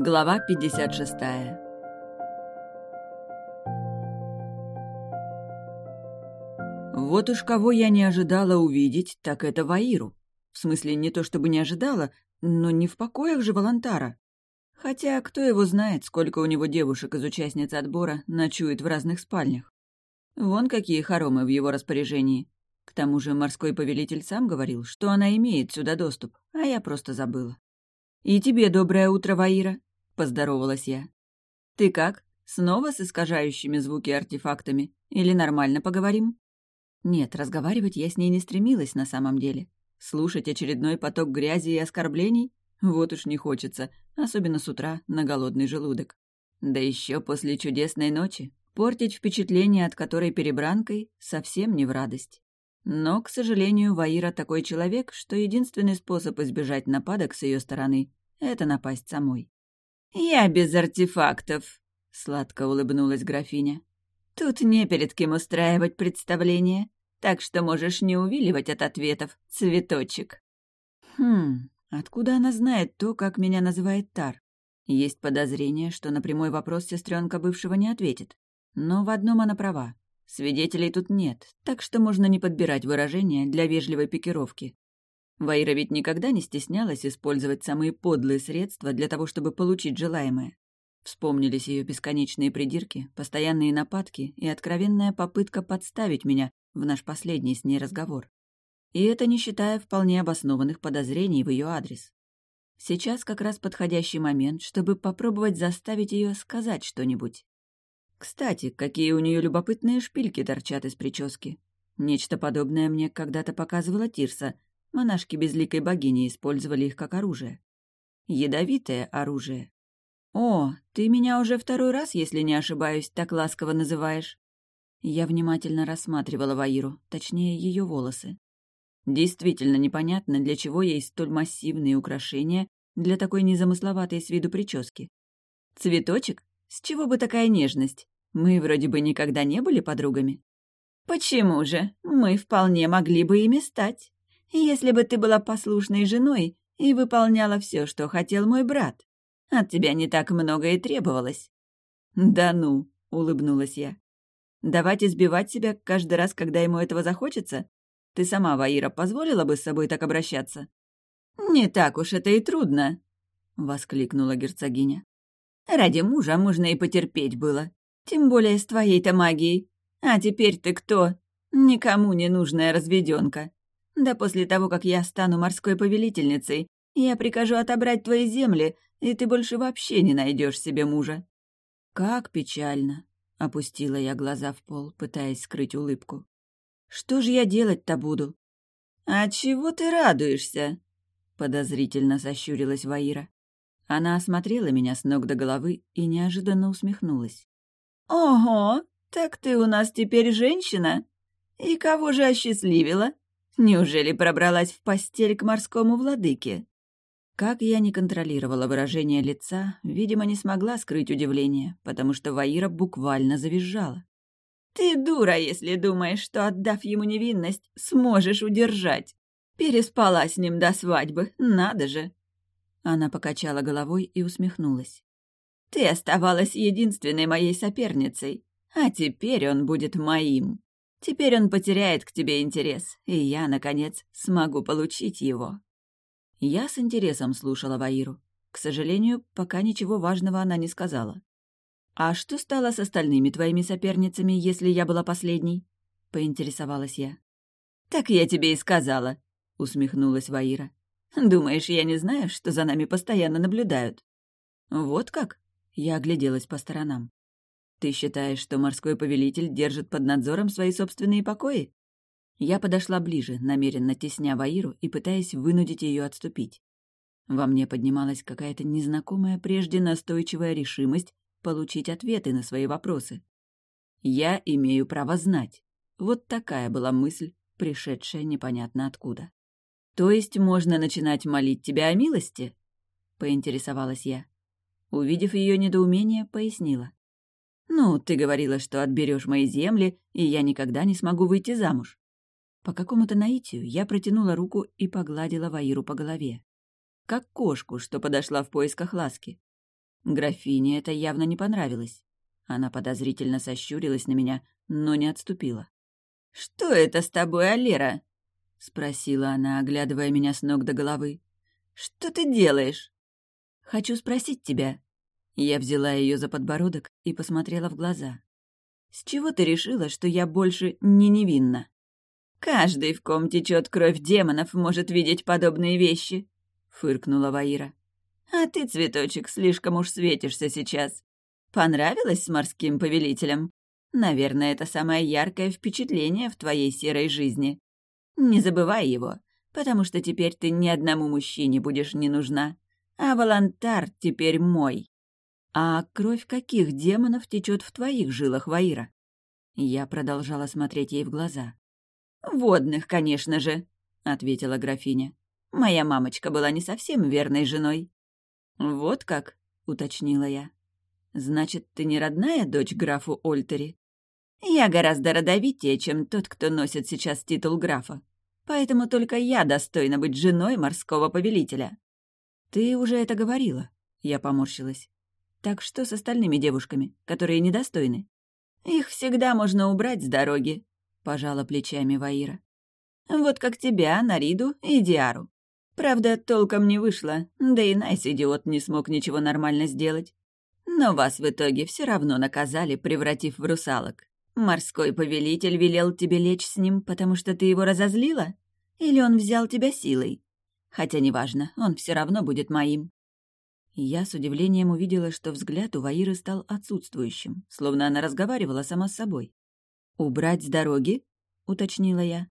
Глава 56 Вот уж кого я не ожидала увидеть, так это Ваиру. В смысле, не то чтобы не ожидала, но не в покоях же Волонтара. Хотя кто его знает, сколько у него девушек из участниц отбора ночует в разных спальнях. Вон какие хоромы в его распоряжении. К тому же морской повелитель сам говорил, что она имеет сюда доступ, а я просто забыла. «И тебе доброе утро, Ваира», — поздоровалась я. «Ты как? Снова с искажающими звуки артефактами? Или нормально поговорим?» Нет, разговаривать я с ней не стремилась на самом деле. Слушать очередной поток грязи и оскорблений? Вот уж не хочется, особенно с утра на голодный желудок. Да еще после чудесной ночи. Портить впечатление, от которой перебранкой, совсем не в радость. Но, к сожалению, Ваира такой человек, что единственный способ избежать нападок с ее стороны — это напасть самой. «Я без артефактов», — сладко улыбнулась графиня. «Тут не перед кем устраивать представление, так что можешь не увиливать от ответов, цветочек». «Хм, откуда она знает то, как меня называет Тар? Есть подозрение, что на прямой вопрос сестренка бывшего не ответит. Но в одном она права. Свидетелей тут нет, так что можно не подбирать выражения для вежливой пикировки. Ваира ведь никогда не стеснялась использовать самые подлые средства для того, чтобы получить желаемое. Вспомнились ее бесконечные придирки, постоянные нападки и откровенная попытка подставить меня в наш последний с ней разговор. И это не считая вполне обоснованных подозрений в ее адрес. Сейчас как раз подходящий момент, чтобы попробовать заставить ее сказать что-нибудь. Кстати, какие у нее любопытные шпильки торчат из прически. Нечто подобное мне когда-то показывала Тирса. Монашки безликой богини использовали их как оружие. Ядовитое оружие. «О, ты меня уже второй раз, если не ошибаюсь, так ласково называешь». Я внимательно рассматривала Ваиру, точнее, ее волосы. Действительно непонятно, для чего ей столь массивные украшения для такой незамысловатой с виду прически. Цветочек? С чего бы такая нежность? Мы вроде бы никогда не были подругами. Почему же? Мы вполне могли бы ими стать. Если бы ты была послушной женой и выполняла все, что хотел мой брат. От тебя не так много и требовалось. Да ну, улыбнулась я. Давать избивать себя каждый раз, когда ему этого захочется? Ты сама, Ваира, позволила бы с собой так обращаться? Не так уж это и трудно, воскликнула герцогиня. Ради мужа можно и потерпеть было. Тем более с твоей-то магией. А теперь ты кто? Никому не нужная разведенка. Да после того, как я стану морской повелительницей, я прикажу отобрать твои земли, и ты больше вообще не найдешь себе мужа». «Как печально!» — опустила я глаза в пол, пытаясь скрыть улыбку. «Что же я делать-то буду?» «А чего ты радуешься?» — подозрительно сощурилась Ваира. Она осмотрела меня с ног до головы и неожиданно усмехнулась. «Ого, так ты у нас теперь женщина? И кого же осчастливила? Неужели пробралась в постель к морскому владыке?» Как я не контролировала выражение лица, видимо, не смогла скрыть удивление, потому что Ваира буквально завизжала. «Ты дура, если думаешь, что, отдав ему невинность, сможешь удержать. Переспала с ним до свадьбы, надо же!» Она покачала головой и усмехнулась. «Ты оставалась единственной моей соперницей, а теперь он будет моим. Теперь он потеряет к тебе интерес, и я, наконец, смогу получить его». Я с интересом слушала Ваиру. К сожалению, пока ничего важного она не сказала. «А что стало с остальными твоими соперницами, если я была последней?» — поинтересовалась я. «Так я тебе и сказала», — усмехнулась Ваира. Думаешь, я не знаю, что за нами постоянно наблюдают?» «Вот как?» — я огляделась по сторонам. «Ты считаешь, что морской повелитель держит под надзором свои собственные покои?» Я подошла ближе, намеренно тесня Ваиру и пытаясь вынудить ее отступить. Во мне поднималась какая-то незнакомая прежде настойчивая решимость получить ответы на свои вопросы. «Я имею право знать». Вот такая была мысль, пришедшая непонятно откуда. «То есть можно начинать молить тебя о милости?» — поинтересовалась я. Увидев ее недоумение, пояснила. «Ну, ты говорила, что отберешь мои земли, и я никогда не смогу выйти замуж». По какому-то наитию я протянула руку и погладила Ваиру по голове. Как кошку, что подошла в поисках ласки. Графине это явно не понравилось. Она подозрительно сощурилась на меня, но не отступила. «Что это с тобой, Алера?» — спросила она, оглядывая меня с ног до головы. «Что ты делаешь?» «Хочу спросить тебя». Я взяла ее за подбородок и посмотрела в глаза. «С чего ты решила, что я больше не невинна?» «Каждый, в ком течет кровь демонов, может видеть подобные вещи», — фыркнула Ваира. «А ты, цветочек, слишком уж светишься сейчас. Понравилось с морским повелителем? Наверное, это самое яркое впечатление в твоей серой жизни. Не забывай его, потому что теперь ты ни одному мужчине будешь не нужна, а волонтар теперь мой. А кровь каких демонов течет в твоих жилах, Ваира? Я продолжала смотреть ей в глаза. «Водных, конечно же», — ответила графиня. «Моя мамочка была не совсем верной женой». «Вот как?» — уточнила я. «Значит, ты не родная дочь графу Ольтери?» «Я гораздо родовитее, чем тот, кто носит сейчас титул графа. Поэтому только я достойна быть женой морского повелителя». «Ты уже это говорила», — я поморщилась. «Так что с остальными девушками, которые недостойны?» «Их всегда можно убрать с дороги», — пожала плечами Ваира. «Вот как тебя, Нариду и Диару. Правда, толком не вышло, да и Найс, идиот, не смог ничего нормально сделать. Но вас в итоге все равно наказали, превратив в русалок. Морской повелитель велел тебе лечь с ним, потому что ты его разозлила? Или он взял тебя силой? Хотя неважно, он все равно будет моим. Я с удивлением увидела, что взгляд у Ваиры стал отсутствующим, словно она разговаривала сама с собой. «Убрать с дороги?» — уточнила я.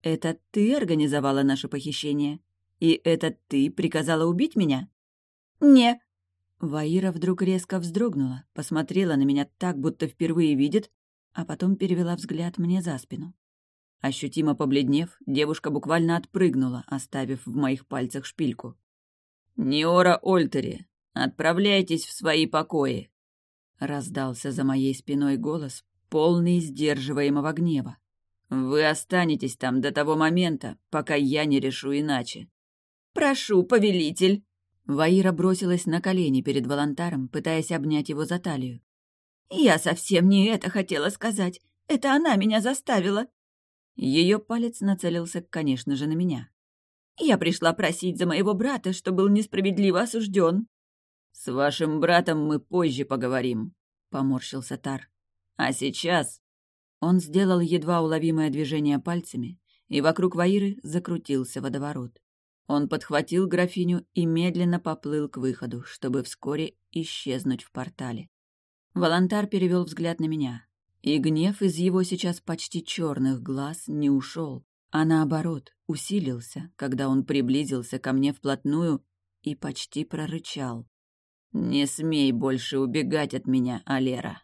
«Это ты организовала наше похищение? И это ты приказала убить меня?» «Не», Ваира вдруг резко вздрогнула, посмотрела на меня так, будто впервые видит, а потом перевела взгляд мне за спину. Ощутимо побледнев, девушка буквально отпрыгнула, оставив в моих пальцах шпильку. «Неора Ольтери, отправляйтесь в свои покои!» Раздался за моей спиной голос, полный сдерживаемого гнева. «Вы останетесь там до того момента, пока я не решу иначе». «Прошу, повелитель!» Ваира бросилась на колени перед волонтаром, пытаясь обнять его за талию. «Я совсем не это хотела сказать. Это она меня заставила». Ее палец нацелился, конечно же, на меня. «Я пришла просить за моего брата, что был несправедливо осужден». «С вашим братом мы позже поговорим», — поморщился Тар. «А сейчас...» Он сделал едва уловимое движение пальцами, и вокруг Ваиры закрутился водоворот. Он подхватил графиню и медленно поплыл к выходу, чтобы вскоре исчезнуть в портале. Волонтар перевел взгляд на меня, и гнев из его сейчас почти черных глаз не ушел, а наоборот усилился, когда он приблизился ко мне вплотную и почти прорычал. «Не смей больше убегать от меня, Алера!»